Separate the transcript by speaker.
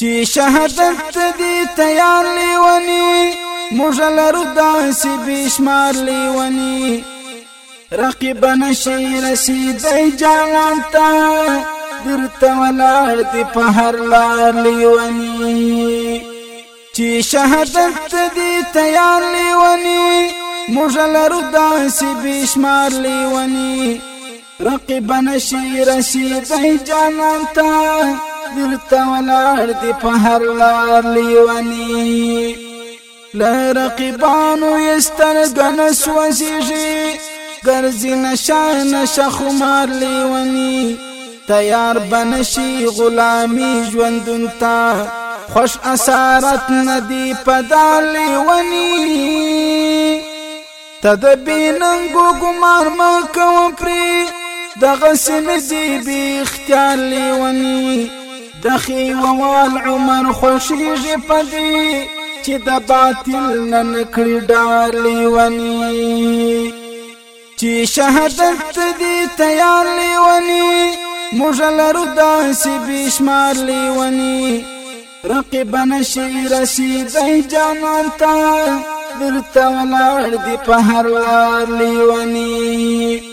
Speaker 1: چې شهادت دې تیار لیونی موږ لرو داسې بشمار لیونی رقیب نشي رسیدای جانان تا درته ولاړ دې په هر لار لیونی چې شهادت دې تیار لیونی موږ لرو داسې بشمار لیونی رقیب نشي رسیدای جانان تا دلته ولاړ دی په هر لار لیوانی لا رقیبانو یستر غن سوځي ګرځي نشان شخمار لیوانی تیار بنشي غلامي ژوندون تا خوش اسارت ندی پدال لیوانی تدبیننګو ګمار ما کوم پری دغه سمزي به اختیار لیونی دخی ووال عمر خوشیږي پدې چې د باطل نن کړی ډارلی ونی چې شهادت دې تیار لیونی مجلر داسې بشمار لیونی رقیب نشي رسیدای جانان تا درته ولاړ دې په هر وار لیونی